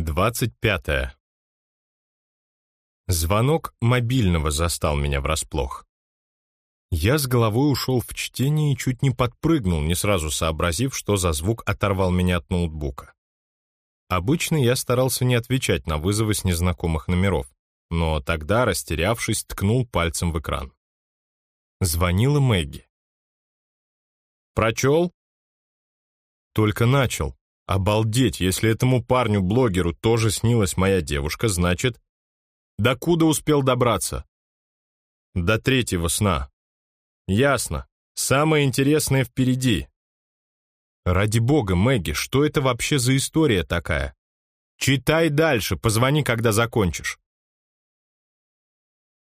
25. Звонок мобильного застал меня врасплох. Я с головой ушел в чтение и чуть не подпрыгнул, не сразу сообразив, что за звук оторвал меня от ноутбука. Обычно я старался не отвечать на вызовы с незнакомых номеров, но тогда, растерявшись, ткнул пальцем в экран. Звонила Мэгги. «Прочел?» «Только начал. Обалдеть, если этому парню-блогеру тоже снилась моя девушка, значит... До куда успел добраться? До третьего сна. Ясно. Самое интересное впереди. Ради бога, Мэгги, что это вообще за история такая? Читай дальше, позвони, когда закончишь.